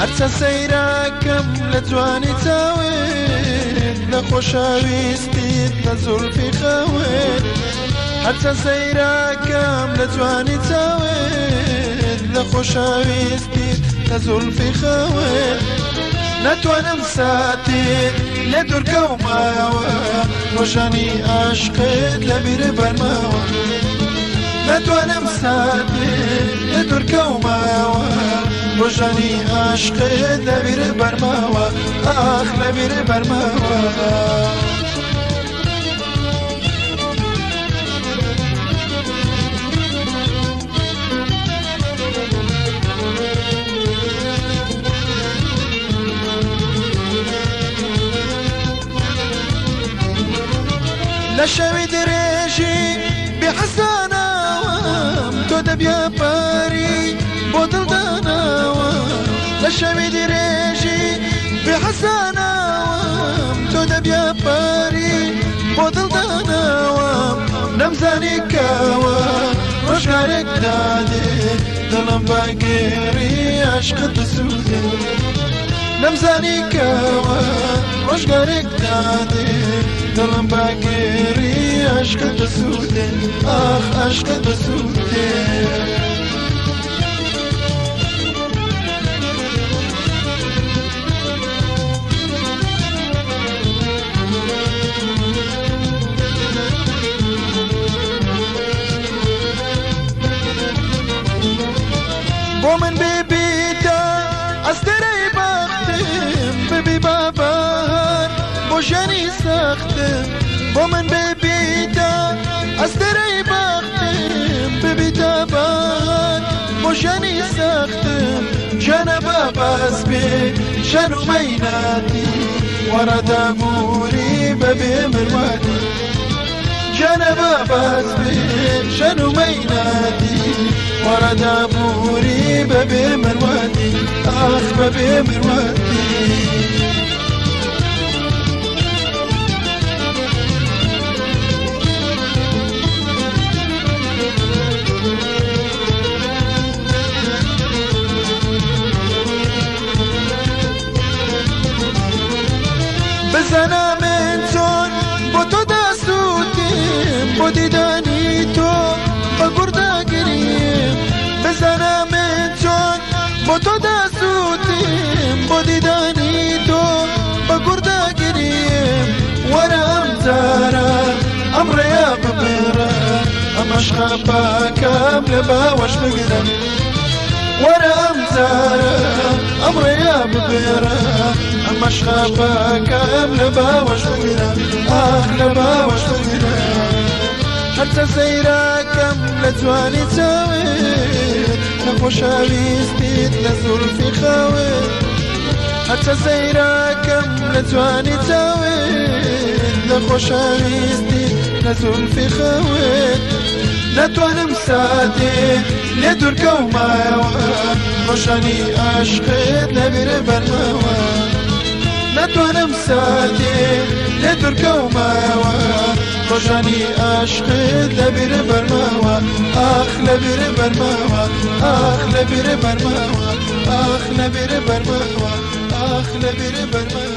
هەرچە سەیراکەم لە جوانی چاوێت لە خۆشاویستیت لە زولفی خەوێت هەرچە سەیراکەم لە جوانی چاوێت لە خۆشاویستیت لە زولفی خەوێت نەتوانم ساتێت لە دوورکەوماوە ڕۆژانی عاشقێت لە بیرە بەرماوە. نەتوانم ساتێت لە دوورکەوماوە ڕۆژانی عاشقێت لە بیرە بەرماوە ئاخ لە بیرە بەرماوە لە شەوی درێژی بحەساناوەم تۆ دەبیا پاری لە شەوی درێژی بحەساناوەم تۆ دەبیا پاری بۆ دڵداناوەم نەمزانی کاوە ڕۆژگارێک دادێ دڵم باگێری عشقت دەسوودێ نەمزانی کەوە ڕۆژگارێک دادێ دڵم باگێری عشقە دەسوودێ ئاخ عشقە دەسوودێ بۆ مومن بیبی دار از دره بختم ببی بابا بوشنی سختم مومن بیبی دار از دره بختم ببی دابان بوشنی سختم جن بابا اسبی شنو میناتی ورد موری ببی مروانی. ژەنە بەباس بێ ژەن و مەیناتی وەرەدە موری بەبێ مرواتی ئاخ بەبێ بۆ دیدانی تۆ بە گوردەگریم وەرە ئەم جارە ئەم ڕێیا ببێرە ئەمەش خەپاکەم لە باوەش بگرم وەرە ئەم جارە ئەم ڕێیا ببێرە ئەمەش خەپاکەم لە باوەش بگرە ئاخ لە باوەش بگرە هەرچە سەیراکەم لە جوانی چاوێت لە خۆشاویستیت لە زولفی خاوێت هەرچە سەیراکەم لە جوانی چاوێت لە خۆشاویستیت لە زولفی خاوێت نەتوانم ساتێ لێ دوورکەومایەوە ڕۆژانی عاشقێت لەبیرە بەرمەوە نەتوانم ساتێ دوورکەومایەوە ڕۆژانی عاشقێت لەبیرە بەرماوە ئاخ لەبیرە بەرماوە ئاخ لەبیرە بەرماوە ئاخ لەبیرە بەرماوە ئاخ لەبیرە بەرماوە ئاخ لەبیرە بەرماوە